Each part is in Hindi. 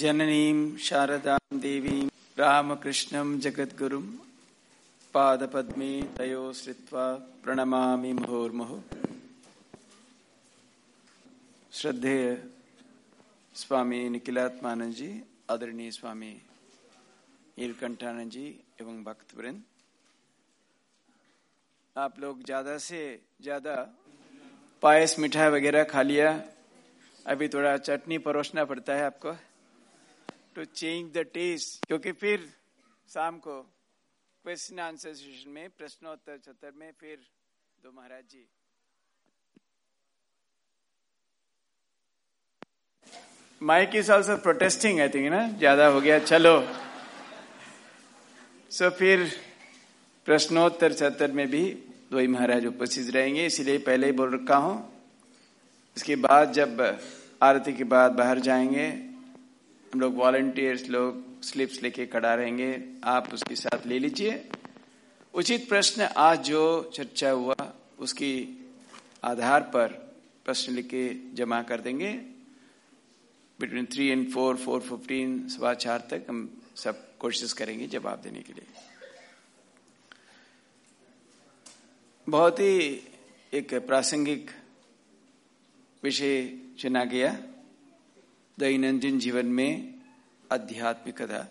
जननीं, शारदां देवीं, रामकृष्णं जगद्गुरुं, पादपद्मे तयो श्रित्वा प्रणमामि मुहुर्मुहुः। श्रद्धेय स्वामी निखिलात्मानंद जी आदरणीय स्वामी नीलकंठानंद जी एवं भक्तवृंद। आप लोग ज़्यादा से ज़्यादा पायस मिठाई वगैरह खा लिया, अभी थोड़ा चटनी परोसना पड़ता है आपको। टू चेंज द टेस्ट क्योंकि फिर शाम को क्वेश्चन आंसर सेशन में प्रश्नोत्तर सत्र में फिर दो Maharaj ji. Mike is also protesting I think ना? ज़्यादा हो गया चलो। सो so, फिर प्रश्नोत्तर सत्र में भी दो ही महाराज उपस्थित रहेंगे इसलिए पहले ही बोल रखा हूँ। इसके बाद जब आरती के बाद बाहर जाएँगे हम लोग वॉलंटियर्स लोग स्लिप्स लेके खड़ा रहेंगे। आप उसके साथ ले लीजिए। उचित प्रश्न आज जो चर्चा हुआ, उसकी आधार पर प्रश्न लिख के जमा कर देंगे। Between three and four four fifteen सवा चार तक हम सब कोशिश करेंगे जवाब देने के लिए। बहुत ही एक प्रासंगिक विषय चुना गया। दैनंदिन जीवन में आध्यात्मिकता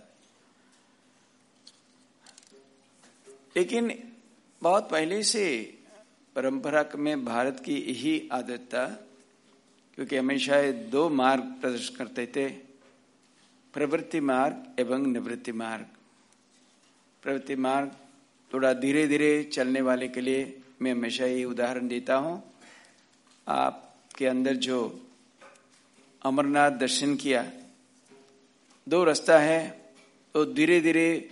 लेकिन बहुत पहले से परंपरा में भारत की यही आदत था, क्योंकि हमेशा दो मार्ग प्रदर्शन करते थे, प्रवृत्ति मार्ग एवं निवृत्ति मार्ग। प्रवृत्ति मार्ग थोड़ा धीरे धीरे चलने वाले के लिए मैं हमेशा ये उदाहरण देता हूँ। आपके अंदर जो अमरनाथ दर्शन किया। दो रास्ता है तो धीरे धीरे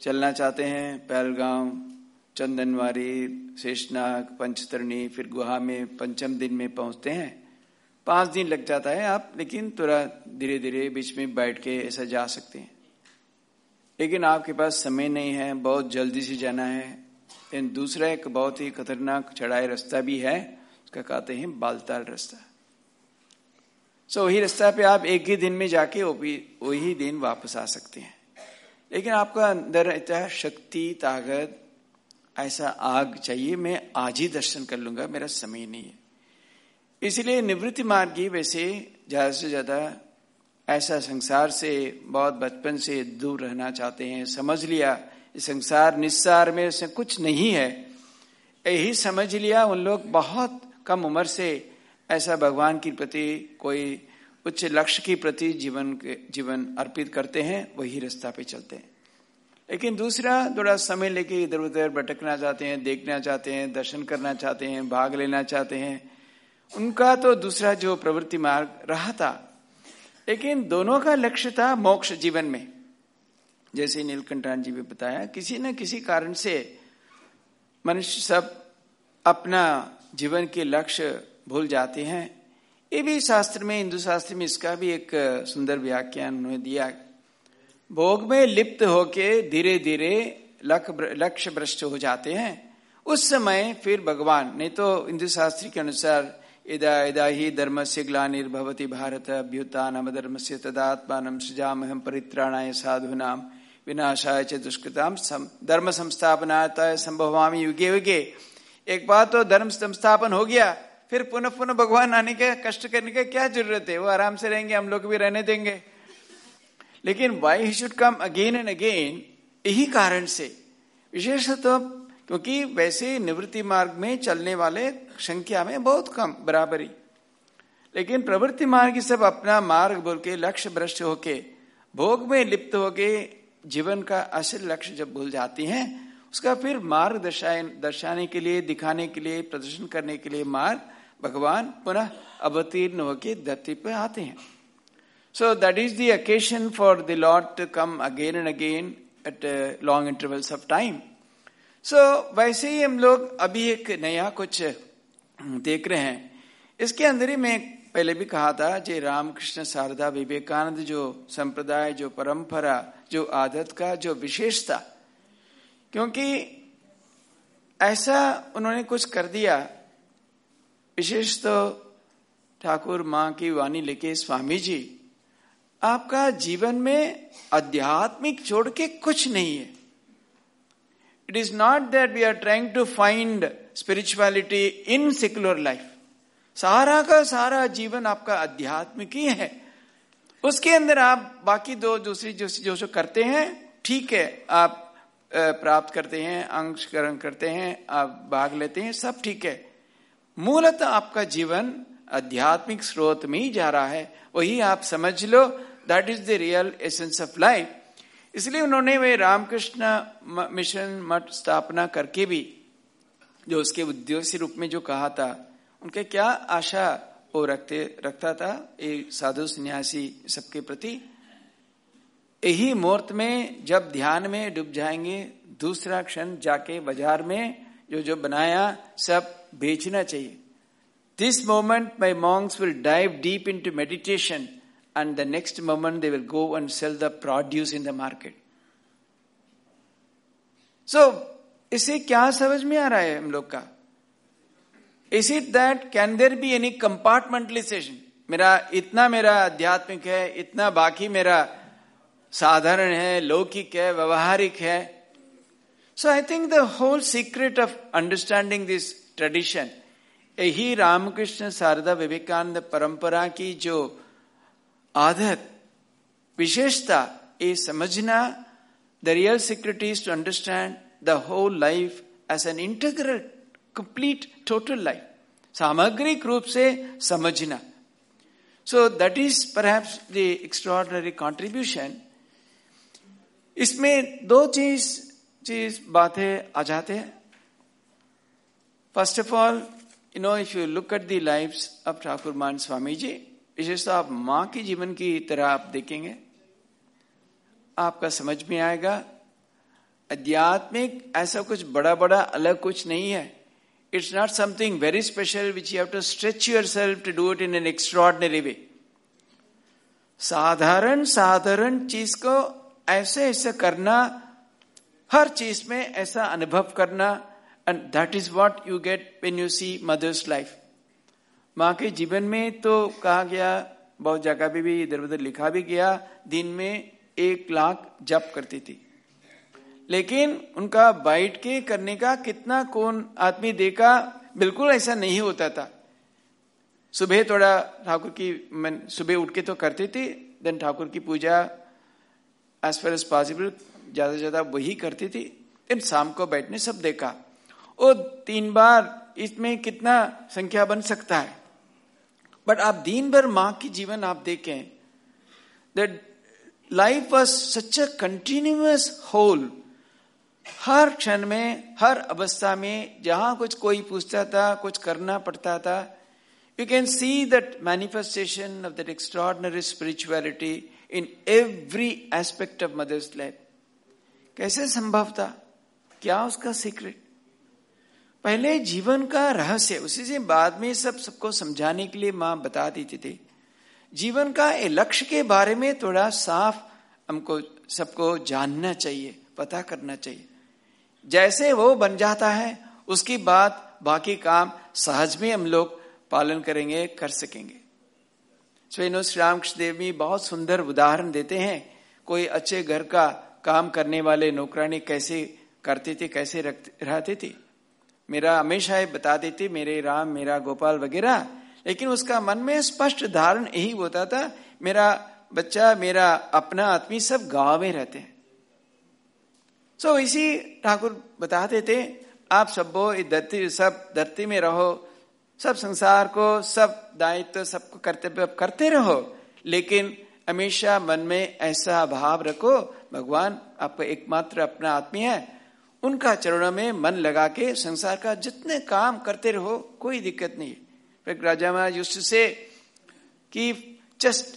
चलना चाहते हैं। पहलगांव चंदनवारी, शेषनाग, पंचतरणी, फिर गुहा में, पंचम दिन में पहुँचते हैं। पाँच दिन लग जाता है आप, लेकिन थोड़ा धीरे धीरे बीच में बैठ के ऐसा जा सकते हैं। लेकिन आपके पास समय नहीं है, बहुत जल्दी से जाना है। लेकिन दूसरा एक बहुत ही खतरनाक चढ़ाई रास्ता भी है, उसका कहते हैं बालताल रास्ता। सो वही रास्ता पे आप एक ही दिन में जाके वही दिन वापस आ सकते हैं। लेकिन आपका अंदर है शक्ति, ताकत, ऐसा आग चाहिए, मैं आज ही दर्शन कर लूँगा, मेरा समय नहीं है। इसलिए निवृत्ति मार्गी वैसे ज़्यादा से ज़्यादा ऐसा संसार से, बहुत बचपन से दूर रहना चाहते हैं, समझ लिया संसार निस्सार में कुछ नहीं है। यही समझ लिया उन लोग बहुत कम उम्र से ऐसा भगवान के प्रति कोई उच्च लक्ष्य के प्रति जीवन के, जीवन अर्पित करते हैं, वही रास्ता पे चलते हैं। लेकिन दूसरा थोड़ा समय लेके इधर उधर भटकना चाहते हैं, देखना चाहते हैं, दर्शन करना चाहते हैं, भाग लेना चाहते हैं। उनका तो दूसरा जो प्रवृत्ति मार्ग रहा था। लेकिन दोनों का लक्ष्य था मोक्ष जीवन में। जैसे नीलकंठान जी भी बताया, किसी न किसी कारण से मनुष्य सब अपना जीवन के लक्ष्य भूल जाते हैं। ये भी शास्त्र में, हिंदू शास्त्र में इसका भी एक सुंदर व्याख्यान उन्होंने दिया। भोग में लिप्त होके धीरे धीरे लक्ष्य भ्रष्ट हो जाते हैं। उस समय फिर भगवान, नहीं तो हिंदू शास्त्र के अनुसार, इदा इदा ही धर्म से ग्लानिर्भवती भारत, अभ्युत्थान धर्म से तदात्मान सृजामहम परित्राणाय साधुनाम विनाशाय च दुष्कृताम धर्म संस्थापनाता संभवामी युगे युगे एक बार तो धर्म संस्थापन हो गया। फिर पुनः पुनः भगवान आने के, कष्ट करने का क्या ज़रूरत है? वो आराम से रहेंगे, हम लोग भी रहने देंगे। लेकिन why he should come again and again यही कारण से। विशेषतः क्योंकि वैसे निवृत्ति मार्ग में चलने वाले संख्या में बहुत कम, बराबरी। लेकिन प्रवृत्ति मार्ग सब अपना मार्ग बोल के, लक्ष्य भ्रष्ट होके, भोग में लिप्त होके जीवन का असल लक्ष्य जब भूल जाती हैं, उसका फिर मार्ग दर्शाए, दर्शाने के लिए, दिखाने के लिए, प्रदर्शन करने के लिए मार्ग भगवान पुनः अवतीर्ण होके धरती पर आते हैं। So that is the for the lord to come again and again at long intervals of time so वैसे ही हम लोग अभी एक नया कुछ देख रहे हैं। इसके अंदर ही मैं पहले भी कहा था जे रामकृष्ण शारदा विवेकानंद जो संप्रदाय, जो परंपरा, जो आदत का, जो विशेषता, क्योंकि ऐसा उन्होंने कुछ कर दिया विशेष तो ठाकुर माँ की वाणी लेके स्वामी जी, आपका जीवन में आध्यात्मिक छोड़ के कुछ नहीं है। It is not that we are trying to find spirituality in secular life सारा का सारा जीवन आपका आध्यात्मिक ही है। उसके अंदर आप बाकी दो, दूसरी जो जो जो करते हैं, ठीक है, आप प्राप्त करते हैं अंशकरण करते हैं, आप भाग लेते हैं, सब ठीक है। मूलतः आपका जीवन आध्यात्मिक स्रोत में ही जा रहा है। वही आप समझ लो that is the real essence of life इसलिए उन्होंने वे रामकृष्ण मिशन मठ स्थापना करके भी, जो उसके उद्देश्य रूप में जो कहा था, उनके क्या आशा वो रखते, रखता था? एक साधु सन्यासी सबके प्रति। यही मुहूर्त में जब ध्यान में डूब जाएँगे, दूसरा क्षण जाके बाज़ार में जो जो बनाया, सब बेचना चाहिए। This moment my monks will dive deep into meditation and the next moment they will go and sell the produce in the market so इसे क्या समझ में आ रहा है हम लोग का? Is it that can there be any compartmentalisation मेरा, इतना मेरा आध्यात्मिक है, इतना बाकी मेरा साधारण है, लौकिक है, व्यवहारिक है so I think the whole secret of understanding this tradition यही रामकृष्ण शारदा विवेकानंद परंपरा की जो आदत विशेषता ये समझना the real secret is to understand the whole life as an integral complete total life सामग्रिक रूप से समझना so that is perhaps the extraordinary contribution इसमें दो चीज़ चीज़ बातें आ जाते हैं। First of all you know if you look at the life of Thakur मान स्वामी जी विशेषतः आप माँ के जीवन की तरह आप देखेंगे आपका समझ में आएगा आध्यात्मिक ऐसा कुछ बड़ा बड़ा अलग कुछ नहीं है it's not something very special which you have to stretch yourself to do it in an extraordinary way साधारण साधारण चीज़ को ऐसे ऐसे करना हर चीज़ में ऐसा अनुभव करना and that is what you get when you see mother's life माँ के जीवन में तो कहा गया, बहुत जगह पे भी, इधर उधर लिखा भी गया, दिन में एक लाख जप करती थी। लेकिन उनका बाइट के करने का कितना कौन आदमी देखा, बिल्कुल ऐसा नहीं होता था। सुबह थोड़ा ठाकुर की सुबह उठ के तो करती थी देन ठाकुर की पूजा एज फार एज पॉसिबल ज़्यादा से ज़्यादा वही करती थी। इन शाम को बैठने सब देखा। ओ, तीन बार इसमें कितना संख्या बन सकता है? बट आप दिन भर माँ की जीवन आप देखें that life was such a continuous whole हर क्षण में, हर अवस्था में, जहाँ कुछ कोई पूछता था, कुछ करना पड़ता था you can see that manifestation of that extraordinary spirituality in every aspect of mother's life कैसे संभव था? क्या उसका सीक्रेट पहले जीवन का रहस्य, उसी से बाद में सब सबको समझाने के लिए माँ बता देती थी। जीवन का लक्ष्य के बारे में थोड़ा साफ़ हमको, सबको जानना चाहिए, पता करना चाहिए। जैसे वो बन जाता है, उसके बाद बाकी काम सहज में हम लोग पालन करेंगे, कर सकेंगे। स्वयं श्री रामकृष्ण देव भी बहुत सुंदर उदाहरण देते हैं। कोई अच्छे घर का काम करने वाले नौकरानी कैसे करते थे कैसे रहते थे? मेरा हमेशा बता देते मेरे राम मेरा गोपाल वगैरह। लेकिन उसका मन में स्पष्ट धारण यही होता था मेरा बच्चा मेरा अपना आदमी सब गाँव में रहते हैं। सो so, इसी ठाकुर बताते थे आप सब धरती सब धरती में रहो सब संसार को सब दायित्व सबको कर्तव्य करते रहो। लेकिन हमेशा मन में ऐसा भाव रखो भगवान आपका एकमात्र अपना आत्मी है। उनका चरणों में मन लगा के संसार का जितने काम करते रहो, कोई दिक्कत नहीं। है राजा महाराज यूज़ से कि just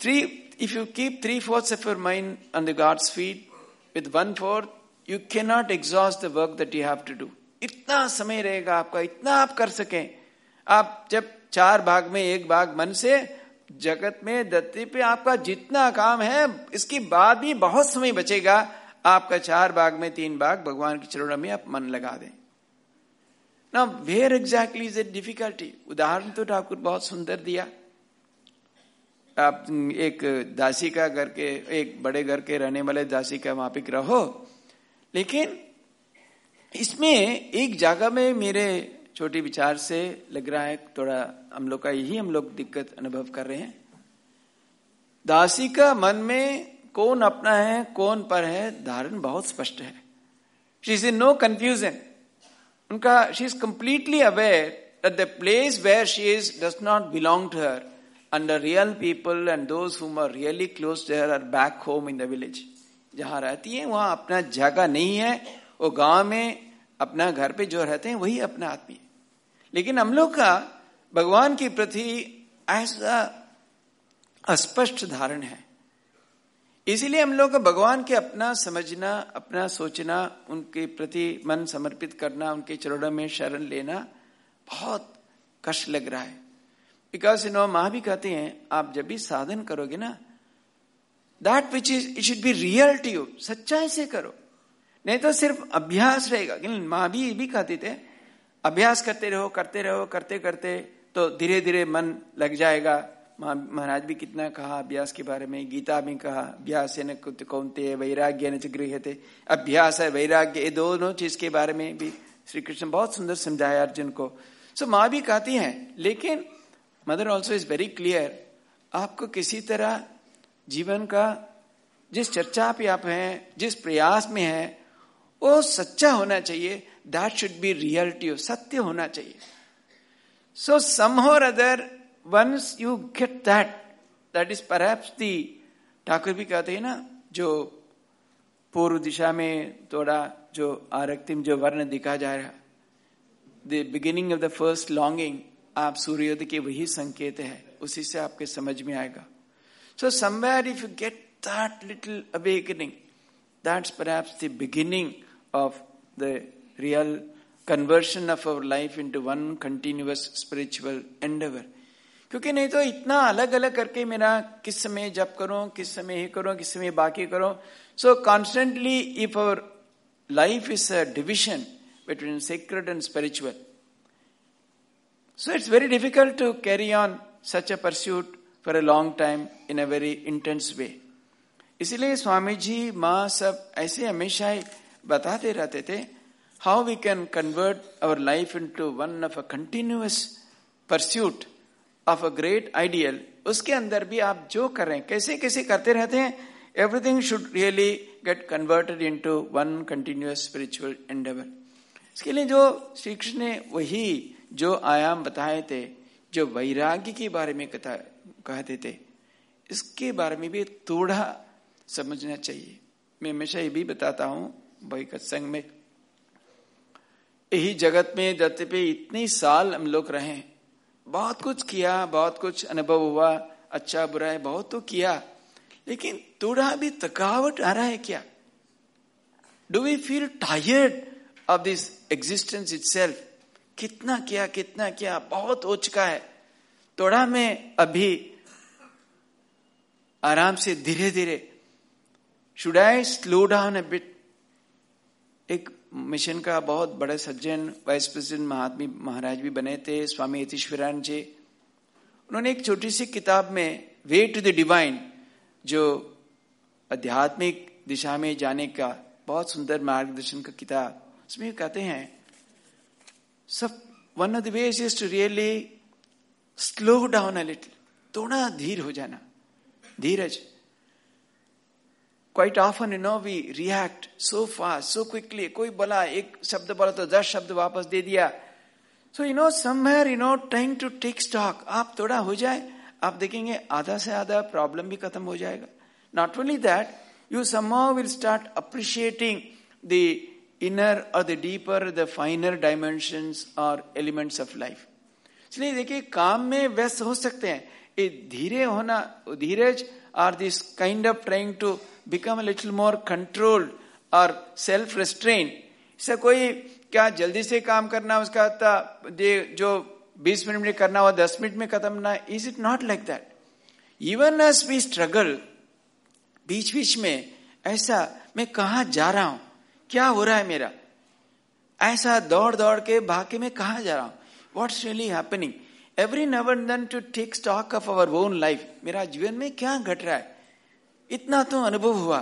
if you keep three fourth of your mind on the God's feet with one fourth you can not exhaust the work that you have to do इतना समय रहेगा आपका, इतना आप कर सकें। आप जब चार भाग में एक भाग मन से जगत में धरती पे आपका जितना काम है, इसके बाद भी बहुत समय बचेगा। आपका चार भाग में तीन भाग भगवान के चरणों में आप मन लगा दें। ना where exactly is a difficulty उदाहरण तो ठाकुर बहुत सुंदर दिया। आप एक दासी का घर के, एक बड़े घर के रहने वाले दासी का मापिक रहो लेकिन इसमें एक जगह में मेरे छोटी विचार से लग रहा है, थोड़ा हम लोग का यही हम लोग दिक्कत अनुभव कर रहे हैं। दासी का मन में कौन अपना है, कौन पर है, धारण बहुत स्पष्ट है। She is in no confusion उनका she is completely aware the place where she is does not belong to her. And the real people and those whom are really close to her are back home in the village. जहाँ रहती है, वहाँ अपना जगह नहीं है। वो गाँव में अपना घर पे जो रहते हैं, वही अपना आदमी है। लेकिन हम लोग का भगवान के प्रति ऐसा अस्पष्ट धारण है। इसीलिए हम लोग भगवान के अपना समझना, अपना सोचना, उनके प्रति मन समर्पित करना, उनके चरणों में शरण लेना बहुत कष्ट लग रहा है। बिकॉज़ यू नो माँ भी कहते हैं, आप जब भी साधन करोगे ना that which is it should be real to you सच्चाई से करो। नहीं तो सिर्फ़ अभ्यास रहेगा। लेकिन माँ भी, ये भी कहते थे अभ्यास करते रहो करते रहो, करते करते तो धीरे धीरे मन लग जाएगा। महाराज भी कितना कहा अभ्यास के बारे में, गीता भी कहा, अभ्यास न कौनते वैराग्य न गृह थे अभ्यास है, वैराग्य, ये दोनों चीज़ के बारे में भी श्री कृष्ण बहुत सुंदर समझाया अर्जुन को। सो माँ भी कहती हैं, लेकिन, mother also is very clear आपको किसी तरह जीवन का, जिस चर्चा पे आप हैं, जिस प्रयास में हैं वो सच्चा होना चाहिए। That should be real to सत्य होना चाहिए। सो सम और other you get that, that is perhaps the Thakur भी कहते हैं ना जो पूर्व दिशा में थोड़ा जो आरक्तिम जो वर्ण दिखा जा रहा the beginning of the first longing आप सूर्योदय के वही संकेत है उसी से आपके समझ में आएगा। So somewhere if you get that little awakening that's perhaps the beginning of the real conversion of our life into one continuous spiritual endeavor. क्योंकि नहीं तो इतना अलग अलग करके मेरा किस समय जप करो, किस समय ये करो, किस समय बाकी करो so constantly if our life is a division between sacred and spiritual so it's very difficult to carry on such a pursuit for a long time in a very intense way इसलिए स्वामी जी माँ सब ऐसे हमेशा ही बताते रहते थे how we can convert our life into one of a continuous pursuit of a great ideal उसके अंदर भी आप जो कर, कैसे कैसे करते रहते हैं everything should really get converted into one continuous spiritual endeavour इसके लिए जो श्री कृष्ण ने वही जो आयाम बताए थे, जो वैराग्य के बारे में कथा, कहते थे, इसके बारे में भी थोड़ा समझना चाहिए। मैं हमेशा ये भी बताता हूँ भाई सत्संग में यही जगत में दत्त पे इतने साल हम लोग रहे बहुत कुछ किया, बहुत कुछ अनुभव हुआ अच्छा बुरा है, बहुत तो किया। लेकिन थोड़ा भी थकावट आ रहा है क्या? Do we feel tired of this existence it कितना किया कितना किया, बहुत हो चुका है। थोड़ा में अभी आराम से धीरे धीरे should I slow down a bit एक मिशन का बहुत बड़े सज्जन, वाइस प्रेसिडेंट महात्मी महाराज भी बने थे, स्वामी यतीश्वरान जी। उन्होंने एक छोटी सी किताब में वे टू द डिवाइन जो आध्यात्मिक दिशा में जाने का बहुत सुंदर मार्गदर्शन का किताब, उसमें कहते हैं, सब one of the ways is to really slow down a little थोड़ा धीर हो जाना, धीरज। Quite often no we react so fast so quickly कोई बोला, एक शब्द बोला तो दस शब्द वापस दे दिया। So you know somewhere you know trying to take stock आप थोड़ा हो जाए, आप देखेंगे आधा से आधा प्रॉब्लम भी खत्म हो जाएगा। Not only that you somehow will start appreciating the inner और the deeper the finer dimension और एलिमेंट्स ऑफ़ लाइफ इसलिए देखिए, काम में व्यस्त हो सकते हैं। ये धीरे होना, धीरज or this kind of trying to become little more controlled और सेल्फ रेस्ट्रेन इससे कोई, क्या जल्दी से काम करना उसका था जो 20 मिनट में करना हो 10 मिनट में खत्म ना is it not like that even as we struggle बीच बीच में ऐसा, मैं कहा जा रहा हूँ? क्या हो रहा है मेरा? ऐसा दौड़ दौड़ के भाग के मैं कहा जा रहा हूँ? What's really happening every now and then to take stock of our own life मेरा जीवन में क्या घट रहा है? इतना तो अनुभव हुआ।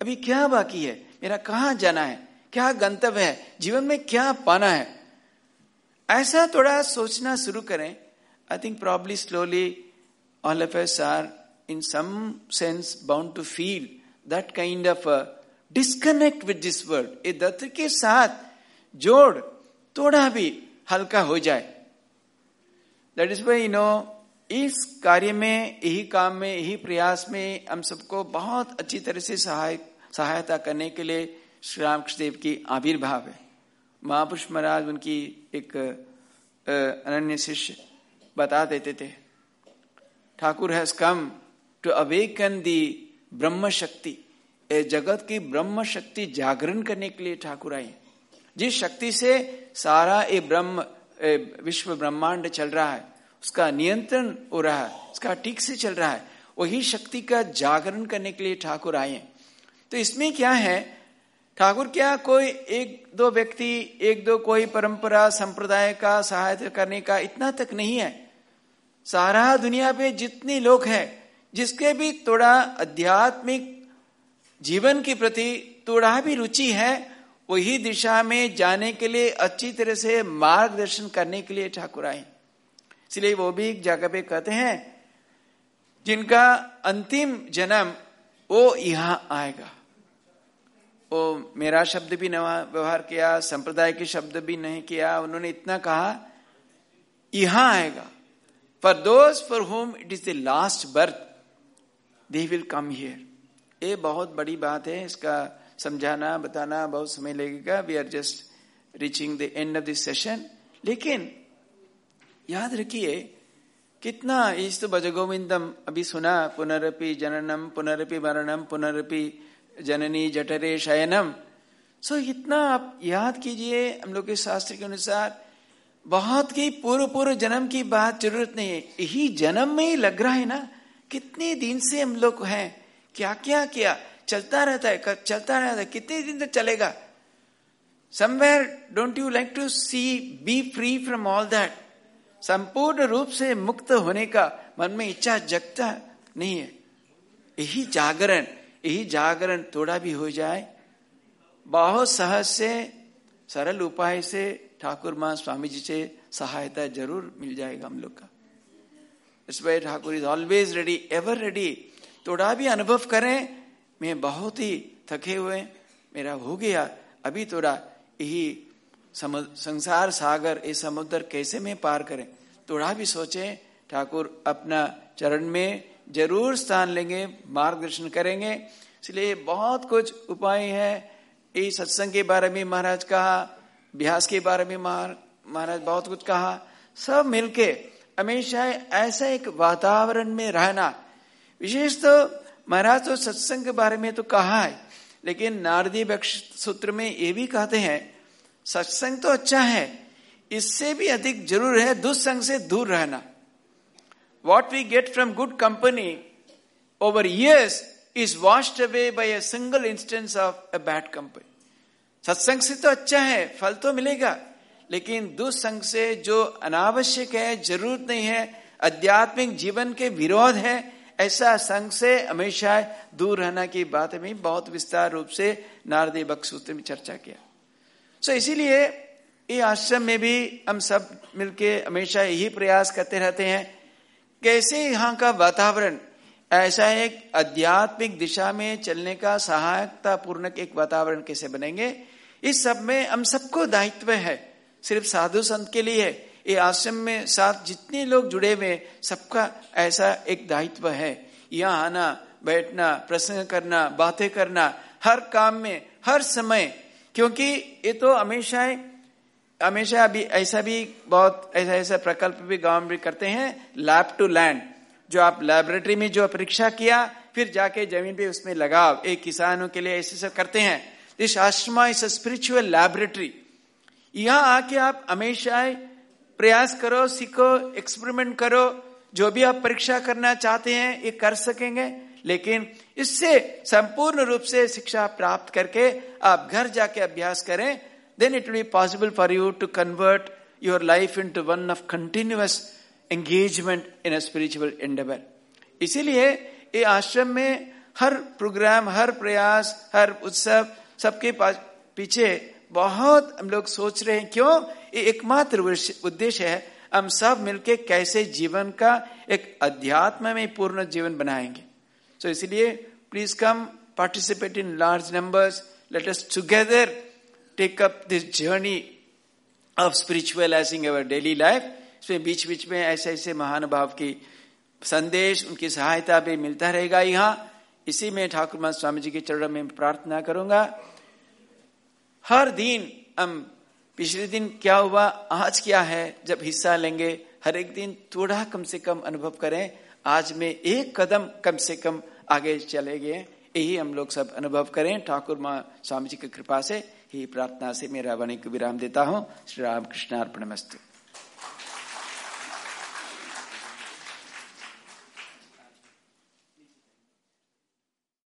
अभी क्या बाकी है? मेरा कहा जाना है? क्या गंतव्य है? जीवन में क्या पाना है? ऐसा थोड़ा सोचना शुरू करें। I think probably slowly all of us are in some sense bound to feel that kind of disconnect with this world ये दत्त के साथ जोड़, थोड़ा भी हल्का हो जाए। That is why you know इस कार्य में यही काम में यही प्रयास में हम सबको बहुत अच्छी तरह से सहाय, सहायता करने के लिए श्री रामकृष्ण देव की आविर्भाव है। महापुरुष महाराज उनकी एक अनन्य शिष्य बता देते थे, Thakur has come to awaken the ब्रह्म शक्ति जगत की ब्रह्म शक्ति जागरण करने के लिए ठाकुर आए जिस शक्ति से सारा ये ब्रह्म विश्व ब्रह्मांड चल रहा है, उसका नियंत्रण हो रहा है, उसका ठीक से चल रहा है, वही शक्ति का जागरण करने के लिए ठाकुर आए हैं। तो इसमें क्या है? ठाकुर क्या कोई एक दो व्यक्ति, एक दो कोई परंपरा, संप्रदाय का सहायता करने का इतना तक नहीं है। सारा दुनिया पे जितने लोग हैं, जिसके भी थोड़ा आध्यात्मिक जीवन के प्रति थोड़ा भी रुचि है वही दिशा में जाने के लिए अच्छी तरह से मार्गदर्शन करने के लिए ठाकुर आए। इसलिए वो भी एक जगह पे कहते हैं, जिनका अंतिम जन्म वो यहाँ आएगा। वो मेरा शब्द भी व्यवहार किया, संप्रदाय के शब्द भी नहीं किया, उन्होंने इतना कहा, यहाँ आएगा। For those for whom it is the last birth they will come here ये बहुत बड़ी बात है, इसका समझाना बताना बहुत समय लगेगा। We are just reaching the end of this session लेकिन याद रखिए कितना इस तो भजगोविंदम अभी सुना पुनरपि जननम पुनरपि मरणम पुनरपि जननी जठरे शयनम। सो so, इतना आप याद कीजिए हम लोग के शास्त्र के अनुसार बहुत ही पूर्व पूर्व जन्म की बात ज़रूरत नहीं है। यही जन्म में ही लग रहा है ना कितने दिन से हम लोग हैं क्या क्या किया। चलता रहता है चलता रहता है। कितने दिन तक चलेगा? Somewhere don't you like to see be free from all that संपूर्ण रूप से मुक्त होने का मन में इच्छा जगता नहीं है। यही जागरण यही जागरण थोड़ा भी हो जाए। बहुत सहज से, सरल उपाय से ठाकुर माँ स्वामी जी से सहायता ज़रूर मिल जाएगा हम लोग का। इस वजह Thakur is always ready ever ready थोड़ा भी अनुभव करें मैं बहुत ही थके हुए, मेरा हो गया। अभी थोड़ा यही संसार सागर, ये समुद्र कैसे में पार करें? थोड़ा भी सोचे, ठाकुर अपना चरण में ज़रूर स्थान लेंगे, मार्गदर्शन करेंगे। इसलिए बहुत कुछ उपाय है। ये सत्संग के बारे में महाराज कहा, अभ्यास के बारे में महाराज बहुत कुछ कहा। सब मिलके हमेशा ऐसा एक वातावरण में रहना। विशेष तो महाराज तो सत्संग के बारे में तो कहा है, लेकिन नारदी बक्ष सूत्र में ये भी कहते हैं, सत्संग तो अच्छा है, इससे भी अधिक ज़रूर है दुस्संग से दूर रहना। What we get from good company over years is washed away by a single instance of a bad company सत्संग से तो अच्छा है, फल तो मिलेगा, लेकिन दुस्संग से जो अनावश्यक है, ज़रूरत नहीं है, आध्यात्मिक जीवन के विरोध है ऐसा संघ से हमेशा दूर रहना की बात में बहुत विस्तार रूप से नारदी बक्सूत्र में चर्चा किया। सो इसीलिए ये आश्रम में भी हम सब मिलके हमेशा यही प्रयास करते रहते हैं कैसे यहाँ का वातावरण, ऐसा एक आध्यात्मिक दिशा में चलने का सहायकता पूर्णक एक वातावरण कैसे बनेंगे, इस सब में हम सबको दायित्व है, सिर्फ़ साधु संत के लिए ये आश्रम में साथ जितने लोग जुड़े हुए सबका ऐसा एक दायित्व है। यहाँ आना, बैठना प्रसंग करना, बातें करना, हर काम में, हर समय। क्योंकि ये तो हमेशा हमेशा अभी ऐसा भी बहुत, ऐसा ऐसा प्रकल्प भी गाँव में करते हैं लैब टू लैंड जो आप लेबोरेटरी में जो परीक्षा किया, फिर जाके ज़मीन पे उसमें लगाओ एक किसानों के लिए ऐसे सब करते हैं। This ashrama is a spiritual laboratory यहाँ आके आप हमेशा प्रयास करो, सीखो एक्सपेरिमेंट करो, जो भी आप परीक्षा करना चाहते हैं, ये कर सकेंगे। लेकिन इससे संपूर्ण रूप से शिक्षा प्राप्त करके आप घर जाके अभ्यास करें, then it be possible for you to convert your life in into one of continuous engagement in spiritual endeavour इसीलिए ये आश्रम में हर प्रोग्राम हर प्रयास, हर उत्सव सबके पीछे बहुत हम लोग सोच रहे हैं, क्यों? एकमात्र उद्देश्य है हम सब मिलके कैसे जीवन का एक अध्यात्म में पूर्ण जीवन बनाएँगे। सो so, इसलिए please come participate in large numbers let us together take up this journey of spiritualising our daily life इसमें बीच बीच में ऐसे ऐसे महानुभाव की संदेश उनकी सहायता भी मिलता रहेगा यहाँ। इसी में ठाकुर स्वामी जी के चरण में प्रार्थना करूँगा। हर दिन हम पिछले दिन क्या हुआ? आज क्या है? जब हिस्सा लेंगे, हर एक दिन थोड़ा कम से कम अनुभव करें। आज में एक कदम कम से कम आगे चले गए। यही हम लोग सब अनुभव करें। ठाकुर माँ स्वामी जी की कृपा से ही प्रार्थना से मेरा वाणी को विराम देता हूँ। श्री राम कृष्ण अर्पण मस्तु